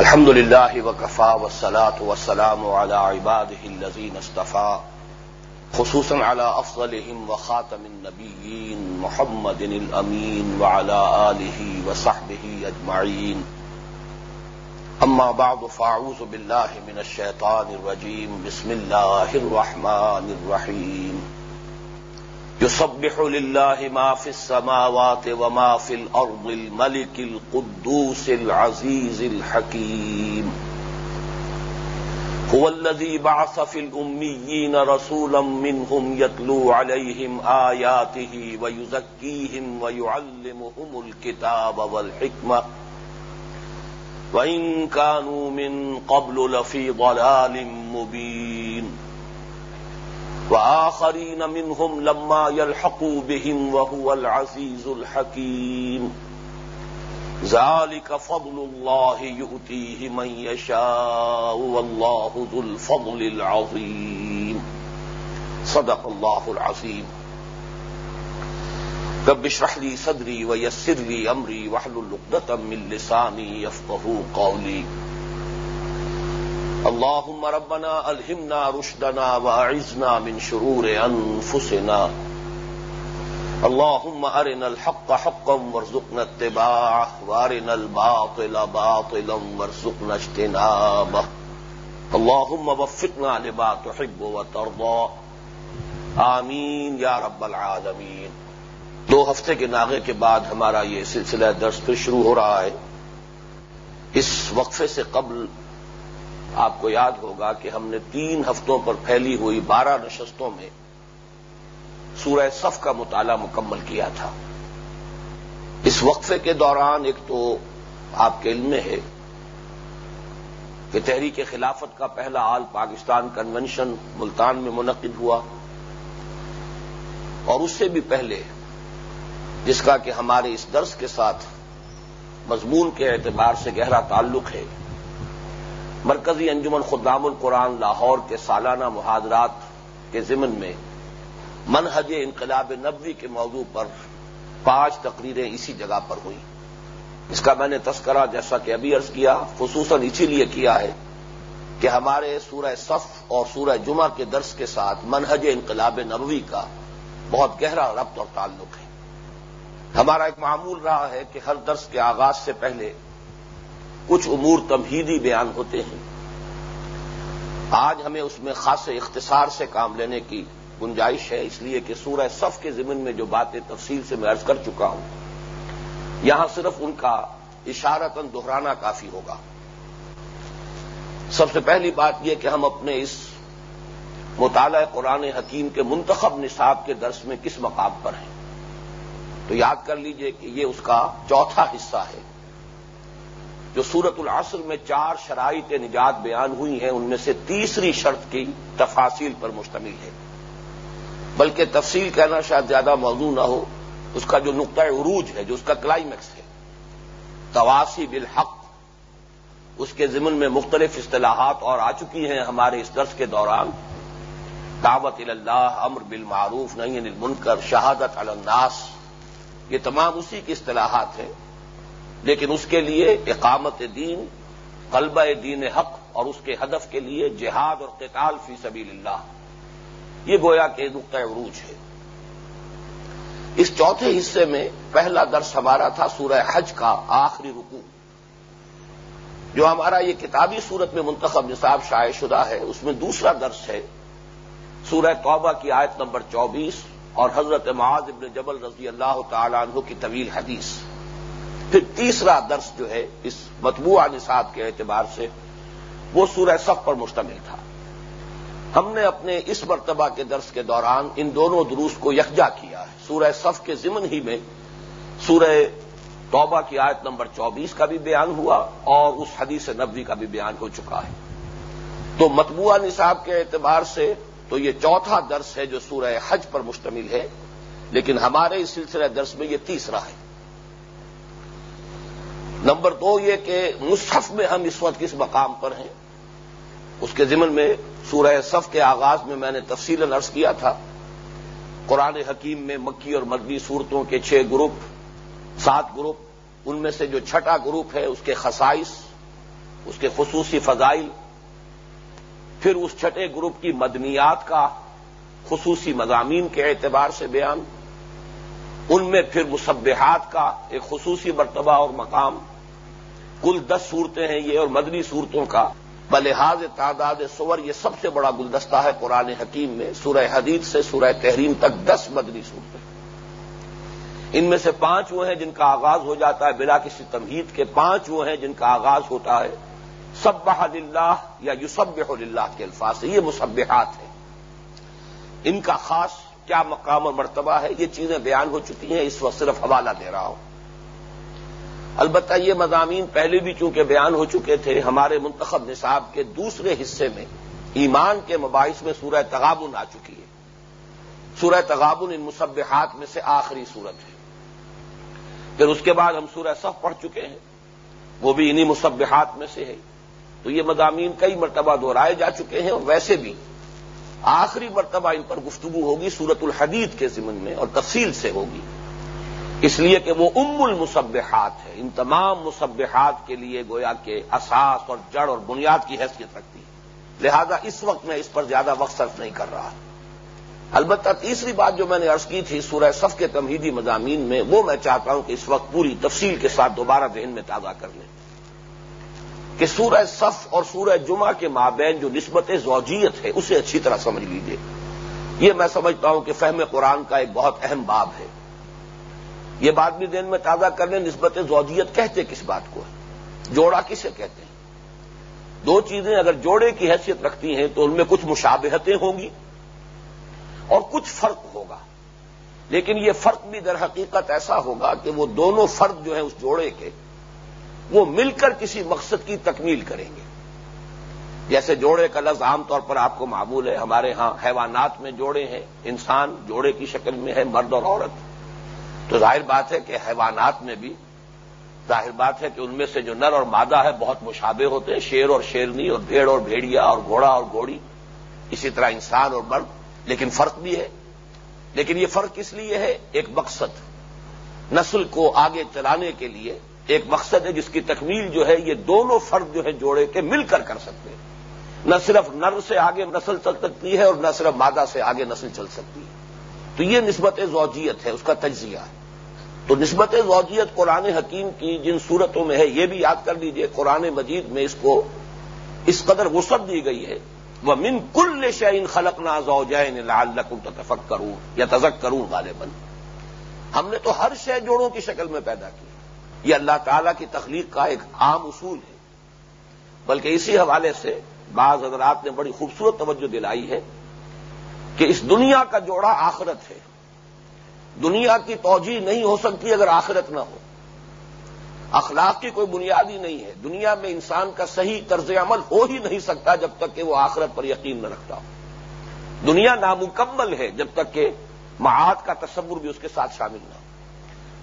الحمد لله وكفى والصلاة والسلام على عباده الذين اصطفى، خصوصا على أفضلهم وخاتم النبيين محمد الأمين وعلى آله وصحبه أجمعين. أما بعد، فأعوذ بالله من الشيطان الرجيم. بسم الله الرحمن الرحيم. يصبح لله ما في السماوات وما في الأرض الملك القدوس العزيز الحكيم. هو الذي بعث في الأميين رسولا منهم يتلو عليهم آياته ويزكيهم ويعلمهم الكتاب والحكمة. وإن كانوا من قبل لفي ضلال مبين. وآخرين منهم لما يلحقوا بهم وهو العزيز الحكيم ذلك فضل الله يؤتيه من يشاء والله ذو الفضل العظيم صدق الله العظيم رب اشرح لي صدري ويسر لي أمري واحلل عقدة من لساني يفقهوا قولي اللهم ربنا الهمنا رشدنا واعذنا من شرور انفسنا اللهم ارنا الحق حقا وارزقنا اتباعه وارنا الباطل باطلا وارزقنا اجتنابه. اللهم وفقنا لما تحب وترضى. آمین یا رب العالمین. دو ہفتے کے ناغے کے بعد ہمارا یہ سلسلہ درس پھر شروع ہو رہا ہے. اس وقفے سے قبل آپ کو یاد ہوگا کہ ہم نے تین ہفتوں پر پھیلی ہوئی بارہ نشستوں میں سورہ صف کا مطالعہ مکمل کیا تھا۔ اس وقفے کے دوران ایک تو آپ کے علم میں ہے کہ تحریک خلافت کا پہلا آل پاکستان کنونشن ملتان میں منعقد ہوا اور اس سے بھی پہلے جس کا کہ ہمارے اس درس کے ساتھ مضمون کے اعتبار سے گہرا تعلق ہے۔ مرکزی انجمن خدام القرآن لاہور کے سالانہ محاذرات کے ضمن میں منہج انقلاب نبوی کے موضوع پر پانچ تقریریں اسی جگہ پر ہوئی۔ اس کا میں نے تذکرہ جیسا کہ ابھی عرض کیا، خصوصاً اسی لیے کیا ہے کہ ہمارے سورہ صف اور سورہ جمعہ کے درس کے ساتھ منہج انقلاب نبوی کا بہت گہرا ربط اور تعلق ہے۔ ہمارا ایک معمول رہا ہے کہ ہر درس کے آغاز سے پہلے کچھ امور تمہیدی بیان ہوتے ہیں۔ آج ہمیں اس میں خاص اختصار سے کام لینے کی گنجائش ہے، اس لیے کہ سورہ صف کے ضمن میں جو باتیں تفصیل سے میں عرض کر چکا ہوں، یہاں صرف ان کا اشارتن دہرانا کافی ہوگا۔ سب سے پہلی بات یہ کہ ہم اپنے اس مطالعہ قرآن حکیم کے منتخب نصاب کے درس میں کس مقام پر ہیں۔ تو یاد کر لیجیے کہ یہ اس کا چوتھا حصہ ہے۔ جو سورت العصر میں چار شرائط نجات بیان ہوئی ہیں، ان میں سے تیسری شرط کی تفاصیل پر مشتمل ہے۔ بلکہ تفصیل کہنا شاید زیادہ موضوع نہ ہو، اس کا جو نقطۂ عروج ہے، جو اس کا کلائمیکس ہے تواسی بالحق، اس کے ضمن میں مختلف اصطلاحات اور آ چکی ہیں ہمارے اس درس کے دوران۔ دعوت اللہ، امر بالمعروف نہیں المنکر، شہادت الناس، یہ تمام اسی کی اصطلاحات ہیں۔ لیکن اس کے لیے اقامت دین، قلبہ دین حق اور اس کے ہدف کے لیے جہاد اور قتال فی سبیل اللہ۔ یہ گویا کہ نقطۂ عروج ہے۔ اس چوتھے حصے میں پہلا درس ہمارا تھا سورہ حج کا آخری رکوع۔ جو ہمارا یہ کتابی صورت میں منتخب نصاب شائع شدہ ہے، اس میں دوسرا درس ہے سورہ توبہ کی آیت نمبر چوبیس اور حضرت معاذ ابن جبل رضی اللہ تعالی عنہ کی طویل حدیث۔ پھر تیسرا درس جو ہے اس مطبوعہ نصاب کے اعتبار سے وہ سورہ صف پر مشتمل تھا۔ ہم نے اپنے اس مرتبہ کے درس کے دوران ان دونوں دروس کو یکجا کیا ہے۔ سورہ صف کے ضمن ہی میں سورہ توبہ کی آیت نمبر چوبیس کا بھی بیان ہوا اور اس حدیث نبوی کا بھی بیان ہو چکا ہے۔ تو مطبوعہ نصاب کے اعتبار سے تو یہ چوتھا درس ہے جو سورہ حج پر مشتمل ہے، لیکن ہمارے اس سلسلہ درس میں یہ تیسرا ہے۔ نمبر دو یہ کہ مصحف میں ہم اس وقت کس مقام پر ہیں؟ اس کے ضمن میں سورہ صف کے آغاز میں میں نے تفصیل عرض کیا تھا۔ قرآن حکیم میں مکی اور مدنی صورتوں کے چھ گروپ، سات گروپ، ان میں سے جو چھٹا گروپ ہے، اس کے خصائص، اس کے خصوصی فضائل، پھر اس چھٹے گروپ کی مدنیات کا خصوصی مضامین کے اعتبار سے بیان، ان میں پھر مصبحات کا ایک خصوصی مرتبہ اور مقام کل دس صورتیں ہیں یہ اور مدنی صورتوں کا بلحاظ تعداد سور یہ سب سے بڑا گلدستہ ہے قرآن حکیم میں، سورہ حدید سے سورہ تحریم تک دس مدنی صورتیں۔ ان میں سے پانچ وہ ہیں جن کا آغاز ہو جاتا ہے بلا کسی تمہید کے، پانچ وہ ہیں جن کا آغاز ہوتا ہے سب اللہ یا یوسب اللہ کے الفاظ سے، یہ مصبحات ہیں۔ ان کا خاص کیا مقام اور مرتبہ ہے؟ یہ چیزیں بیان ہو چکی ہیں، اس وقت صرف حوالہ دے رہا ہوں۔ البتہ یہ مضامین پہلے بھی چونکہ بیان ہو چکے تھے، ہمارے منتخب نصاب کے دوسرے حصے میں ایمان کے مباحث میں سورہ تغابن آ چکی ہے۔ سورہ تغابن ان مصبحات میں سے آخری صورت ہے۔ پھر اس کے بعد ہم سورہ صف پڑھ چکے ہیں۔ وہ بھی انہی مصبحات میں سے ہے۔ تو یہ مضامین کئی مرتبہ دہرائے جا چکے ہیں اور ویسے بھی آخری مرتبہ ان پر گفتگو ہوگی سورت الحدید کے ضمن میں اور تفصیل سے ہوگی۔ اس لیے کہ وہ ام المصبحات ہے ان تمام مصبحات کے لیے گویا کے اساس اور جڑ اور بنیاد کی حیثیت رکھتی ہے۔ لہذا اس وقت میں اس پر زیادہ وقت صرف نہیں کر رہا۔ البتہ تیسری بات جو میں نے عرض کی تھی سورہ صف کے تمہیدی مضامین میں، وہ میں چاہتا ہوں کہ اس وقت پوری تفصیل کے ساتھ دوبارہ ذہن میں تازہ کر لیں۔ کہ سورہ صف اور سورہ جمعہ کے مابین جو نسبت زوجیت ہے، اسے اچھی طرح سمجھ لیجیے یہ میں سمجھتا ہوں کہ فہم قرآن کا ایک بہت اہم باب ہے۔ یہ بات بھی دین میں تازہ کرنے نسبت زوجیت کہتے کس بات کو؟ جوڑا کسے کہتے ہیں؟ دو چیزیں اگر جوڑے کی حیثیت رکھتی ہیں تو ان میں کچھ مشابہتیں ہوں گی اور کچھ فرق ہوگا۔ لیکن یہ فرق بھی در حقیقت ایسا ہوگا کہ وہ دونوں فرق جو ہیں اس جوڑے کے، وہ مل کر کسی مقصد کی تکمیل کریں گے۔ جیسے جوڑے کا لفظ عام طور پر آپ کو معمول ہے، ہمارے ہاں حیوانات میں جوڑے ہیں، انسان جوڑے کی شکل میں ہے، مرد اور عورت۔ تو ظاہر بات ہے کہ حیوانات میں بھی ظاہر بات ہے کہ ان میں سے جو نر اور مادہ ہے بہت مشابے ہوتے ہیں، شیر اور شیرنی اور بھیڑ اور بھیڑیا اور گھوڑا اور گھوڑی، اسی طرح انسان اور مرد، لیکن فرق بھی ہے۔ لیکن یہ فرق کس لیے ہے، ایک مقصد، نسل کو آگے چلانے کے لیے ایک مقصد ہے جس کی تکمیل جو ہے، یہ دونوں فرد جو ہے جوڑے کے مل کر کر سکتے ہیں۔ نہ صرف نر سے آگے نسل چل سکتی ہے اور نہ صرف مادہ سے آگے نسل چل سکتی ہے۔ تو یہ نسبت زوجیت ہے، اس کا تجزیہ ہے۔ تو نسبت زوجیت قرآن حکیم کی جن صورتوں میں ہے، یہ بھی یاد کر لیجیے، قرآن مجید میں اس کو اس قدر وسعت دی گئی ہے۔ وہ من کل شعین خلق نا زوجین لال لکم تفک کروں یا تزک کروں غالباً۔ ہم نے تو ہر شے جوڑوں کی شکل میں پیدا کی۔ یہ اللہ تعالی کی تخلیق کا ایک عام اصول ہے۔ بلکہ اسی حوالے سے بعض حضرات نے بڑی خوبصورت توجہ دلائی ہے کہ اس دنیا کا جوڑا آخرت ہے۔ دنیا کی توجہ نہیں ہو سکتی اگر آخرت نہ ہو۔ اخلاق کی کوئی بنیاد ہی نہیں ہے۔ دنیا میں انسان کا صحیح طرز عمل ہو ہی نہیں سکتا جب تک کہ وہ آخرت پر یقین نہ رکھتا ہو۔ دنیا نامکمل ہے جب تک کہ معاد کا تصور بھی اس کے ساتھ شامل نہ ہو۔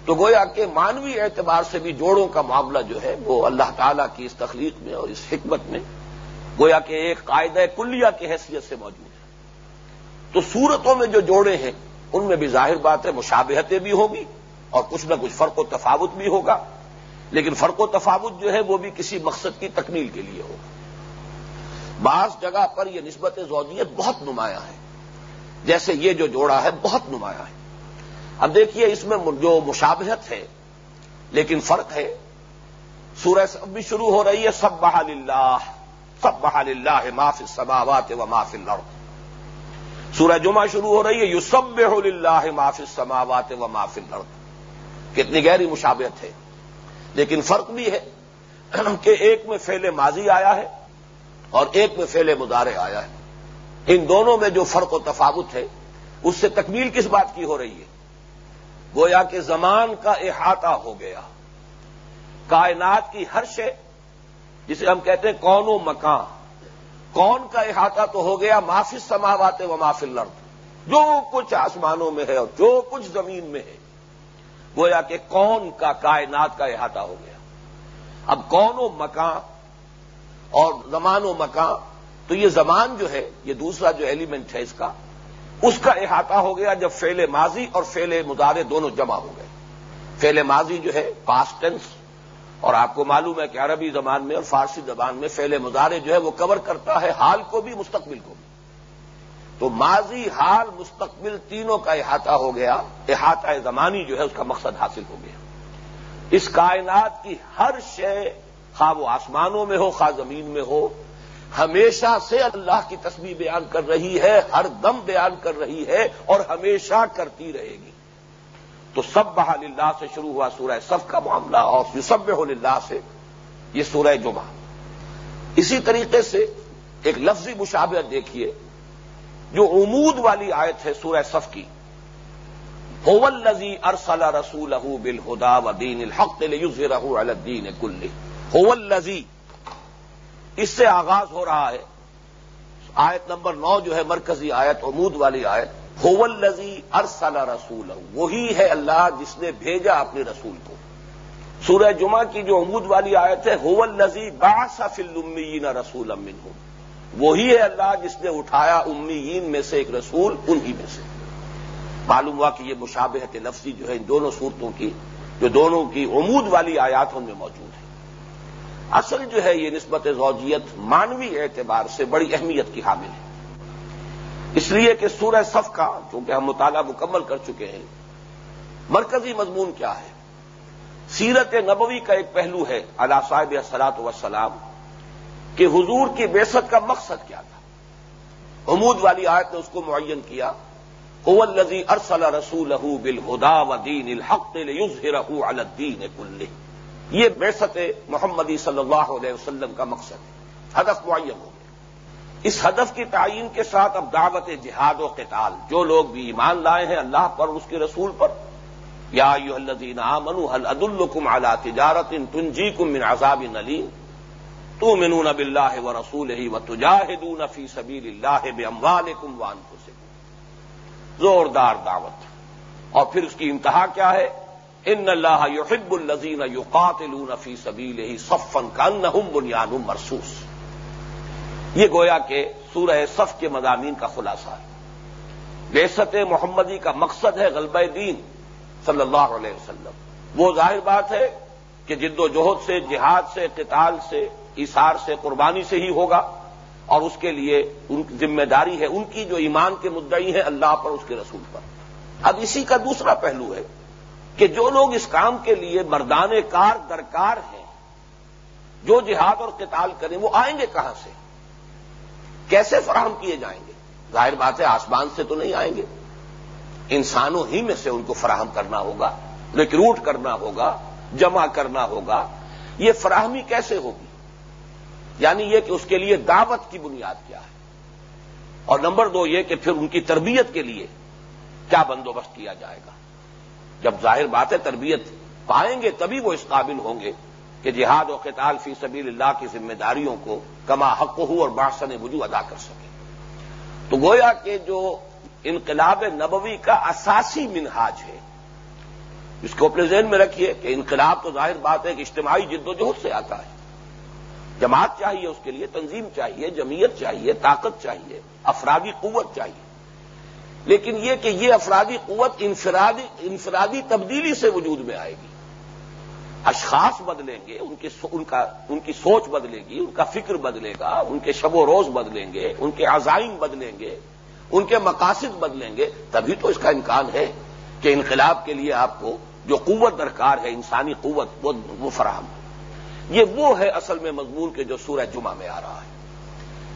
تو گویا کہ مانوی اعتبار سے بھی جوڑوں کا معاملہ جو ہے وہ اللہ تعالی کی اس تخلیق میں اور اس حکمت میں گویا کہ ایک قاعدہ کلیہ کی حیثیت سے موجود ہے۔ تو صورتوں میں جو جوڑے ہیں ان میں بھی ظاہر بات ہے، مشابہتیں بھی ہوں گی اور کچھ نہ کچھ فرق و تفاوت بھی ہوگا۔ لیکن فرق و تفاوت جو ہے، وہ بھی کسی مقصد کی تکمیل کے لیے ہوگا۔ بعض جگہ پر یہ نسبت زوجیت بہت نمایاں ہے۔ جیسے یہ جو جوڑا ہے، بہت نمایاں ہے۔ اب دیکھیے، اس میں جو مشابہت ہے، لیکن فرق ہے۔ سورہ سب بھی شروع ہو رہی ہے سب بحال اللہ سب بحال اللہ معاف سماوات و معاف الارض۔ سورہ جمعہ شروع ہو رہی ہے یو سب اللہ معاف سماوات و معاف الارض۔ کتنی گہری مشابہت ہے۔ لیکن فرق بھی ہے کہ ایک میں فیل ماضی آیا ہے اور ایک میں فیل مدارے آیا ہے۔ ان دونوں میں جو فرق و تفاوت ہے، اس سے تکمیل کس بات کی ہو رہی ہے؟ گویا کہ زمان کا احاطہ ہو گیا۔ کائنات کی ہر شے، جسے ہم کہتے ہیں کون و مکان۔ کون کا احاطہ تو ہو گیا؟ معافی سماوات و معافی لرد جو کچھ آسمانوں میں ہے اور جو کچھ زمین میں ہے، گویا کہ کون کا کائنات کا احاطہ ہو گیا؟ اب کون و مکان اور زمان و مکان، تو یہ زمان جو ہے، یہ دوسرا جو ایلیمنٹ ہے اس کا اس کا احاطہ ہو گیا جب فیل ماضی اور فیل مدارے دونوں جمع ہو گئے۔ فیل ماضی جو ہے پاسٹ ٹینس اور آپ کو معلوم ہے کہ عربی زبان میں اور فارسی زبان میں فعل مظاہرے جو ہے وہ کور کرتا ہے حال کو بھی، مستقبل کو بھی۔ تو ماضی، حال، مستقبل تینوں کا احاطہ ہو گیا، احاطہ زمانی جو ہے اس کا مقصد حاصل ہو گیا۔ اس کائنات کی ہر شے خواہ وہ آسمانوں میں ہو خواہ زمین میں ہو، ہمیشہ سے اللہ کی تصویر بیان کر رہی ہے، ہر دم بیان کر رہی ہے اور ہمیشہ کرتی رہے گی۔ تو سب بحال اللہ سے شروع ہوا سورہ سب کا معاملہ اور یوسب اللہ سے یہ سورہ جمعہ۔ اسی طریقے سے ایک لفظی مشابہت دیکھیے، جو عمود والی آیت ہے سورہ صف کی۔ ہوول لذی ارسل رسول بل ہدا و دین الحق رہ الدین کل ہوول لذی اس سے آغاز ہو رہا ہے۔ آیت نمبر نو جو ہے مرکزی آیت، عمود والی آیت۔ ہوول لذی رسول وہی ہے اللہ جس نے بھیجا اپنے رسول کو۔ سورہ جمعہ کی جو عمود والی آیت ہے ہوول لذی باسف المیین رسول امن ہوں وہی ہے اللہ جس نے اٹھایا امیین میں سے ایک رسول، انہی میں سے۔ معلوم ہوا کہ یہ مشابہت لفظی جو ہے، ان دونوں صورتوں کی، جو دونوں کی عمود والی آیات ان میں موجود ہے اصل جو ہے یہ نسبت زوجیت مانوی اعتبار سے بڑی اہمیت کی حامل ہے۔ اس لیے کہ سورہ صف کا چونکہ ہم مطالعہ مکمل کر چکے ہیں، مرکزی مضمون کیا ہے؟ سیرت نبوی کا ایک پہلو ہے اللہ صاحب سلاط وسلام کہ حضور کی بیست کا مقصد کیا تھا۔ عمود والی آیت نے اس کو معین کیا الزی ارسل رسول بل ہدا و دین الحق الدین کل یہ بیست محمدی صلی اللہ علیہ وسلم کا مقصد ہے۔ ہدف معین ہو۔ اس ہدف کی تعین کے ساتھ اب دعوت جہاد و قتال، جو لوگ بھی ایمان لائے ہیں اللہ پر اس کے رسول پر۔ یا الذین آمنوا هل ادلکم علی تجارت تنجیکم من عذاب نلیم تو منون اب اللہ و رسول ہی و تجاہدون فی سبیل اللہ بے اموال کم وان زوردار دعوت۔ اور پھر اس کی انتہا کیا ہے؟ ان اللہ یحب الزین یقاتلون فی سبیل ہی صفن کا نہم بنیاد مرسوس یہ گویا کہ سورہ صف کے مضامین کا خلاصہ ہے۔ بیست محمدی کا مقصد ہے غلبہ دین صلی اللہ علیہ وسلم۔ وہ ظاہر بات ہے کہ جد و جہد سے، جہاد سے، قتال سے ایسار سے، قربانی سے ہی ہوگا اور اس کے لیے ان کی ذمہ داری ہے، ان کی جو ایمان کے مدعی ہیں اللہ پر، اس کے رسول پر۔ اب اسی کا دوسرا پہلو ہے کہ جو لوگ اس کام کے لیے مردان کار، درکار ہیں، جو جہاد اور قتال کریں، وہ آئیں گے کہاں سے؟ کیسے فراہم کیے جائیں گے؟ ظاہر بات ہے، آسمان سے تو نہیں آئیں گے۔ انسانوں ہی میں سے ان کو فراہم کرنا ہوگا، ریکروٹ کرنا ہوگا، جمع کرنا ہوگا۔ یہ فراہمی کیسے ہوگی؟ یعنی یہ کہ اس کے لیے دعوت کی بنیاد کیا ہے۔ اور نمبر دو یہ کہ پھر ان کی تربیت کے لیے کیا بندوبست کیا جائے گا۔ جب ظاہر بات ہے تربیت پائیں گے تبھی وہ اس قابل ہوں گے۔ کہ جہاد و قتال فی سبیل اللہ کی ذمہ داریوں کو کما حق ہو اور بادشاہ وجو ادا کر سکے۔ تو گویا کہ جو انقلاب نبوی کا اساسی منہاج ہے، اس کو اپنے ذہن میں رکھیے کہ انقلاب تو ظاہر بات ہے کہ اجتماعی جد و جہد سے آتا ہے۔ جماعت چاہیے، اس کے لیے تنظیم چاہیے، جمعیت چاہیے، طاقت چاہیے، افرادی قوت چاہیے۔ لیکن یہ کہ یہ افرادی قوت انفرادی انفرادی تبدیلی سے وجود میں آئے گی۔ اشخاص بدلیں گے، ان کی ان کا، ان کی سوچ بدلے گی، ان کا فکر بدلے گا، ان کے شب و روز بدلیں گے، ان کے عزائم بدلیں گے، ان کے مقاصد بدلیں گے، تبھی تو اس کا امکان ہے کہ انقلاب کے لیے آپ کو جو قوت درکار ہے، انسانی قوت وہ فراہم ہو۔ یہ وہ ہے اصل میں مضمون کے جو سورہ جمعہ میں آ رہا ہے۔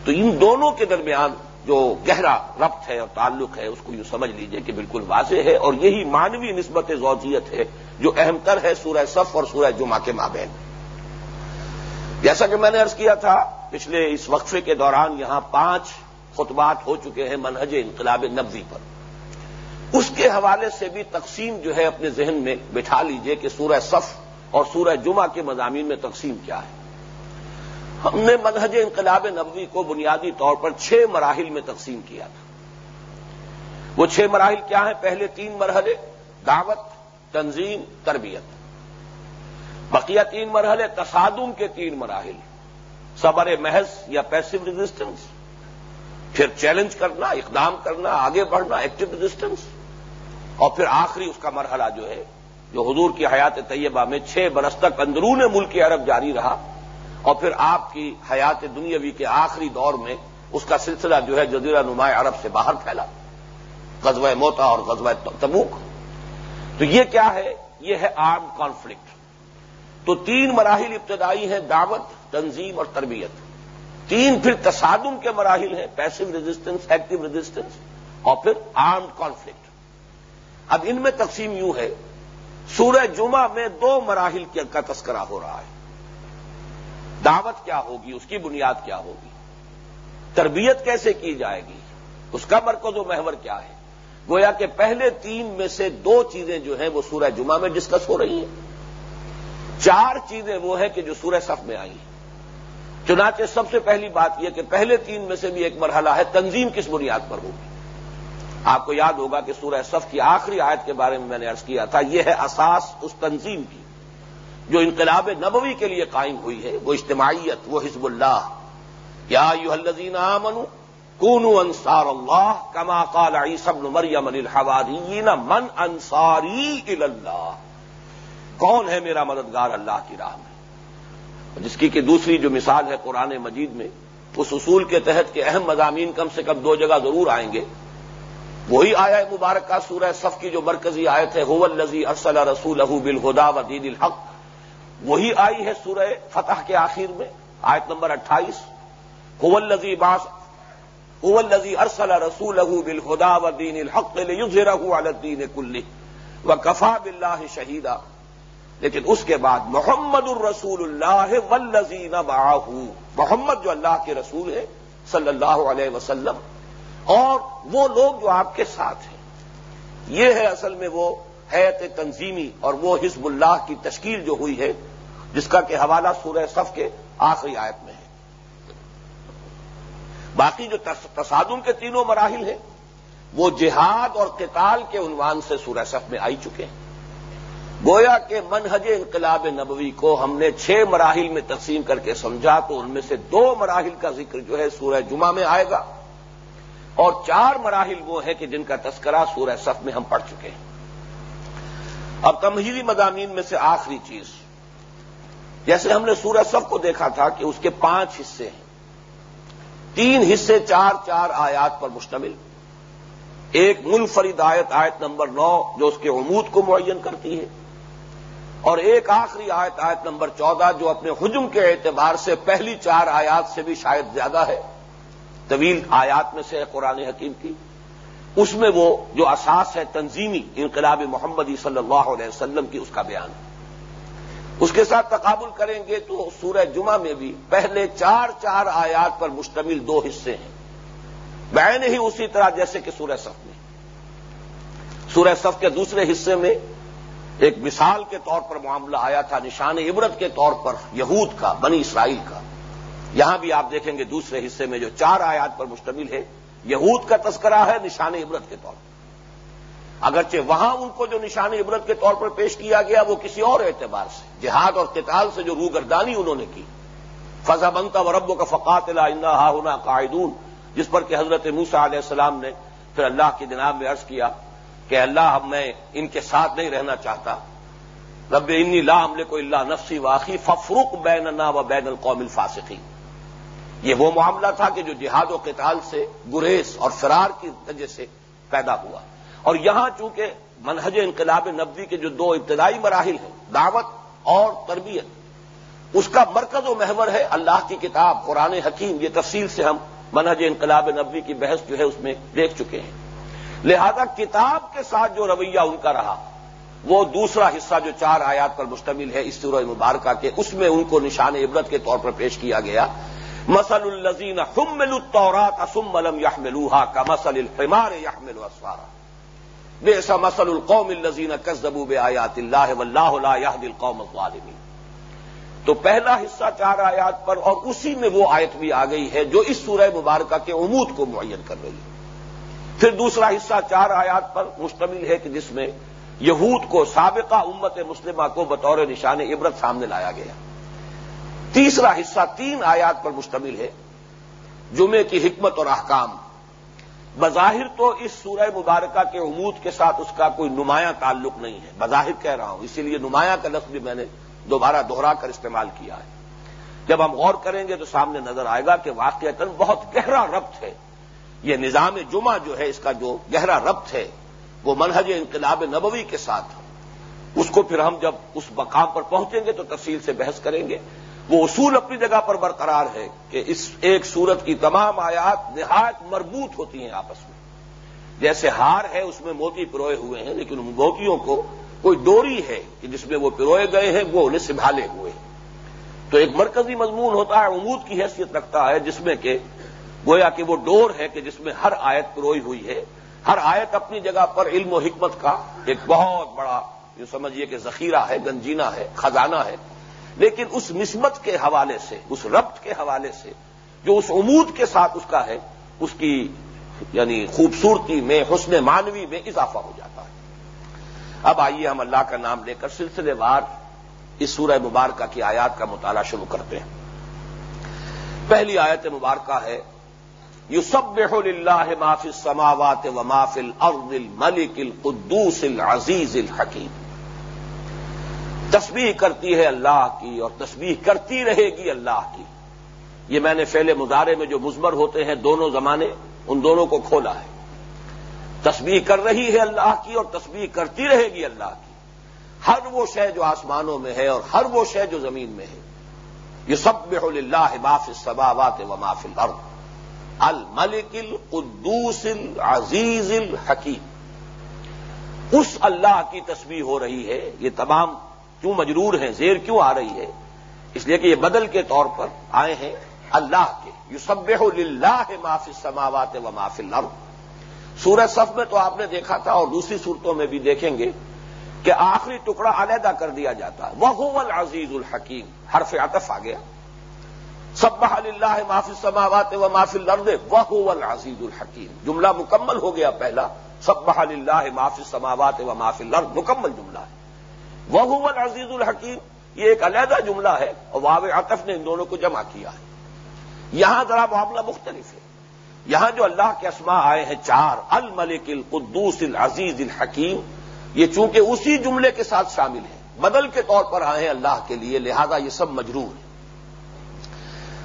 تو ان دونوں کے درمیان جو گہرا ربط ہے اور تعلق ہے، اس کو یوں سمجھ لیجیے کہ بالکل واضح ہے اور یہی مانوی نسبت زوجیت ہے جو اہم تر ہے سورہ صف اور سورہ جمعہ کے مابین۔ جیسا کہ میں نے ارض کیا تھا، پچھلے اس وقفے کے دوران یہاں پانچ خطبات ہو چکے ہیں منہج انقلاب نبوی پر۔ اس کے حوالے سے بھی تقسیم جو ہے اپنے ذہن میں بٹھا لیجیے کہ سورہ صف اور سورہ جمعہ کے مضامین میں تقسیم کیا ہے۔ ہم نے منہج انقلاب نبوی کو بنیادی طور پر چھ مراحل میں تقسیم کیا تھا۔ وہ چھ مراحل کیا ہیں؟ پہلے تین مرحلے، دعوت، تنظیم، تربیت۔ بقیہ تین مرحلے تصادم کے تین مراحل۔ صبر محض یا پیسو ریزسٹنس پھر چیلنج کرنا، اقدام کرنا، آگے بڑھنا ایکٹیو ریزسٹنس اور پھر آخری اس کا مرحلہ جو ہے، جو حضور کی حیات طیبہ میں چھ برس تک اندرون ملک عرب جاری رہا۔ اور پھر آپ کی حیات دنیاوی کے آخری دور میں اس کا سلسلہ جو ہے جزیرہ نمایاں عرب سے باہر پھیلا۔ غزوہ موتا اور غزوہ تبوک۔ تو یہ کیا ہے؟ یہ ہے آرم کانفلکٹ تو تین مراحل ابتدائی ہیں، دعوت، تنظیم اور تربیت۔ تین پھر تصادم کے مراحل ہیں پیسو ریزسٹنس ایکٹیو ریزسٹنس اور پھر آرمڈ کانفلکٹ اب ان میں تقسیم یوں ہے، سورہ جمعہ میں دو مراحل کا تذکرہ ہو رہا ہے۔ دعوت کیا ہوگی، اس کی بنیاد کیا ہوگی؟ تربیت کیسے کی جائے گی؟ اس کا مرکز و محور کیا ہے؟ گویا کہ پہلے تین میں سے دو چیزیں جو ہیں وہ سورہ جمعہ میں ڈسکس ہو رہی ہیں۔ چار چیزیں وہ ہیں کہ جو سورہ صف میں آئی ہیں۔ چنانچہ سب سے پہلی بات یہ کہ پہلے تین میں سے بھی ایک مرحلہ ہے، تنظیم کس بنیاد پر ہوگی؟ آپ کو یاد ہوگا کہ سورہ صف کی آخری آیت کے بارے میں میں نے ارض کیا تھا، یہ ہے اساس اس تنظیم کی۔ جو انقلاب نبوی کے لیے قائم ہوئی ہے، وہ اجتماعیت، وہ حزب اللہ۔ یا یو الزین من کون انصار اللہ کما قال عیسی ابن مریم الحوارین من انصاری اللہ۔ کون ہے میرا مددگار اللہ کی راہ میں؟ جس کی کہ دوسری جو مثال ہے قرآن مجید میں، اس اصول کے تحت کہ اہم مضامین کم سے کم دو جگہ ضرور آئیں گے۔ وہی آیا مبارکہ سورہ صف کی جو مرکزی آیت ہے ہو الزی ارسل رسول بالخدا و دید الحق۔ وہی آئی ہے سورہ فتح کے آخر میں، آیت نمبر اٹھائیس۔ هو الذي باس هو ارسل رسوله بالهدى ودين الحق ليظهره على الدين كله وكفى بالله شهيدا لیکن اس کے بعد محمد الرسول اللہ والذین معه۔ محمد جو اللہ کے رسول ہے، صلی اللہ علیہ وسلم۔ اور وہ لوگ جو آپ کے ساتھ ہیں۔ یہ ہے اصل میں وہ حیت تنظیمی اور وہ حزب اللہ کی تشکیل جو ہوئی ہے۔ جس کا کہ حوالہ سورہ صف کے آخری آیت میں ہے۔ باقی جو تصادم کے تینوں مراحل ہیں، وہ جہاد اور قتال کے عنوان سے سورہ صف میں آئی چکے ہیں۔ گویا کہ منہج انقلاب نبوی کو ہم نے چھ مراحل میں تقسیم کر کے سمجھا تو ان میں سے دو مراحل کا ذکر جو ہے سورہ جمعہ میں آئے گا۔ اور چار مراحل وہ ہیں کہ جن کا تذکرہ سورہ صف میں ہم پڑھ چکے ہیں۔ اب تمہیری مضامین میں سے آخری چیز۔ جیسے ہم نے سورہ صف کو دیکھا تھا کہ اس کے پانچ حصے ہیں۔ تین حصے چار چار آیات پر مشتمل۔ ایک منفرد آیت آیت نمبر نو، جو اس کے عمود کو معین کرتی ہے۔ اور ایک آخری آیت آیت نمبر چودہ، جو اپنے حجم کے اعتبار سے پہلی چار آیات سے بھی شاید زیادہ ہے۔ طویل آیات میں سے قرآن حکیم کی۔ اس میں وہ جو اساس ہے تنظیمی انقلاب محمدی صلی اللہ علیہ وسلم کی، اس کا بیان۔ ہے اس کے ساتھ تقابل کریں گے تو سورہ جمعہ میں بھی پہلے چار چار آیات پر مشتمل دو حصے ہیں۔ بین ہی اسی طرح جیسے کہ سورہ صف میں۔ سورہ صف کے دوسرے حصے میں ایک مثال کے طور پر معاملہ آیا تھا، نشان عبرت کے طور پر یہود کا، بنی اسرائیل کا۔ یہاں بھی آپ دیکھیں گے دوسرے حصے میں جو چار آیات پر مشتمل ہے یہود کا تذکرہ ہے نشان عبرت کے طور پر۔ اگرچہ وہاں ان کو جو نشان عبرت کے طور پر پیش کیا گیا، وہ کسی اور اعتبار سے۔ جہاد اور قتال سے جو روگردانی انہوں نے کی۔ فضا بنتا و ربوں کا فقات ہا قائدون جس پر کہ حضرت موسا علیہ السلام نے پھر اللہ کی جناب میں عرض کیا کہ اللہ میں ان کے ساتھ نہیں رہنا چاہتا۔ رب انی لا عملے کو اللہ نفسی واقعی ففروق بین و بین القوم الفاسقی یہ وہ معاملہ تھا کہ جو جہاد و قتال سے گریز اور فرار کی وجہ سے پیدا ہوا۔ اور یہاں چونکہ منہج انقلاب نبوی کے جو دو ابتدائی مراحل ہیں، دعوت اور تربیت۔ اس کا مرکز و محور ہے اللہ کی کتاب، قرآن حکیم۔ یہ تفصیل سے ہم منہج انقلاب نبوی کی بحث جو ہے اس میں دیکھ چکے ہیں۔ لہذا کتاب کے ساتھ جو رویہ ان کا رہا، وہ دوسرا حصہ جو چار آیات پر مشتمل ہے اس سورہ مبارکہ کے، اس میں ان کو نشان عبرت کے طور پر پیش کیا گیا۔ مسل الزین حمل الطورات اسم ملم یا کا مسل الحمار یحمل اسوارا بے ایسا مسل القوم الزین کسدبو بے آیات اللہ و اللہ دل الظالمین تو پہلا حصہ چار آیات پر اور اسی میں وہ آیت بھی آ گئی ہے جو اس سورہ مبارکہ کے عمود کو معین کر رہی ہے۔ پھر دوسرا حصہ چار آیات پر مشتمل ہے کہ جس میں یہود کو سابقہ امت مسلمہ کو بطور نشان عبرت سامنے لایا گیا۔ تیسرا حصہ تین آیات پر مشتمل ہے۔ جمعے کی حکمت اور احکام۔ بظاہر تو اس سورہ مبارکہ کے عمود کے ساتھ اس کا کوئی نمایاں تعلق نہیں ہے، بظاہر کہہ رہا ہوں، اسی لیے نمایاں کا لفظ بھی میں نے دوبارہ دوہرا کر استعمال کیا ہے۔ جب ہم غور کریں گے تو سامنے نظر آئے گا کہ واقع بہت گہرا ربط ہے۔ یہ نظام جمعہ جو ہے، اس کا جو گہرا ربط ہے، وہ منہج انقلاب نبوی کے ساتھ۔ اس کو پھر ہم جب اس مقام پر پہنچیں گے تو تفصیل سے بحث کریں گے۔ وہ اصول اپنی جگہ پر برقرار ہے کہ اس ایک سورت کی تمام آیات نہایت مربوط ہوتی ہیں آپس میں۔ جیسے ہار ہے، اس میں موتی پروئے ہوئے ہیں، لیکن ان موتیوں کو کوئی ڈوری ہے کہ جس میں وہ پروئے گئے ہیں، وہ انہیں سنبھالے ہوئے ہیں۔ تو ایک مرکزی مضمون ہوتا ہے، عمود کی حیثیت رکھتا ہے، جس میں کہ گویا کہ وہ ڈور ہے کہ جس میں ہر آیت پروئی ہوئی ہے۔ ہر آیت اپنی جگہ پر علم و حکمت کا ایک بہت بڑا جو سمجھیے کہ ذخیرہ ہے، گنجینا ہے، خزانہ ہے۔ لیکن اس نسبت کے حوالے سے، اس ربط کے حوالے سے، جو اس عمود کے ساتھ اس کا ہے، اس کی یعنی خوبصورتی میں، حسن مانوی میں اضافہ ہو جاتا ہے۔ اب آئیے ہم اللہ کا نام لے کر سلسلے وار اس سورہ مبارکہ کی آیات کا مطالعہ شروع کرتے ہیں۔ پہلی آیت مبارکہ ہے یو سب اللہ معافی سماوات و مافل ارد الملک القدوس العزیز الحکیم۔ تسبیح کرتی ہے اللہ کی اور تسبیح کرتی رہے گی اللہ کی۔ یہ میں نے فیل مظاہرے میں جو مزمر ہوتے ہیں دونوں زمانے، ان دونوں کو کھولا ہے۔ تسبیح کر رہی ہے اللہ کی اور تسبیح کرتی رہے گی اللہ کی۔ ہر وہ شے جو آسمانوں میں ہے اور ہر وہ شے جو زمین میں ہے۔ یہ سب اللہ باف سباوات و مافل الارض۔ الملک القدوس العزیز الحکیم۔ اس اللہ کی تصویر ہو رہی ہے، یہ تمام کیوں مجرور ہیں؟ زیر کیوں آ رہی ہے؟ اس لیے کہ یہ بدل کے طور پر آئے ہیں اللہ کے۔ یو سب اللہ معاف سماوات و معاف الارض۔ سورہ صف میں تو آپ نے دیکھا تھا اور دوسری صورتوں میں بھی دیکھیں گے کہ آخری ٹکڑا علیحدہ کر دیا جاتا۔ ہے وہ العزیز الحکیم۔ حرف عطف آ گیا۔ سب اللہ معافی سماوات و معافی لرد وہ العزیز الحکیم۔ جملہ مکمل ہو گیا پہلا۔ سب اللہ معافی سماوات و معافی لرد مکمل جملہ ہے۔ وہ العزیز الحکیم، یہ ایک علیحدہ جملہ ہے اور واو عطف نے ان دونوں کو جمع کیا ہے۔ یہاں ذرا معاملہ مختلف ہے۔ یہاں جو اللہ کے اسماء آئے ہیں چار، الملک القدوس العزیز الحکیم، یہ چونکہ اسی جملے کے ساتھ شامل ہیں۔ بدل کے طور پر آئے ہیں اللہ کے لیے، لہذا یہ سب مجرور ہے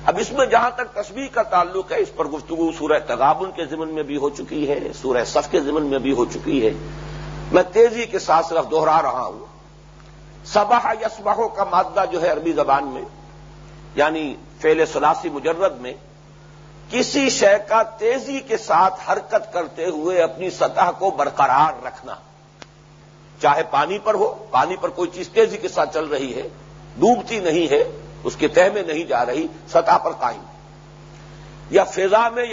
اب اس میں جہاں تک تصویر کا تعلق ہے، اس پر گفتگو سورہ تغابن کے ضمن میں بھی ہو چکی ہے، سورہ صف کے ضمن میں بھی ہو چکی ہے۔ میں تیزی کے ساتھ صرف دوہرا رہا ہوں۔ سباہ یسباہوں کا مادہ جو ہے عربی زبان میں یعنی فیل سلاسی مجرد میں، کسی شے کا تیزی کے ساتھ حرکت کرتے ہوئے اپنی سطح کو برقرار رکھنا۔ چاہے پانی پر ہو، پانی پر کوئی چیز تیزی کے ساتھ چل رہی ہے، ڈوبتی نہیں ہے، اس کے تہ میں نہیں جا رہی، سطح پر قائم۔ یا فضا میں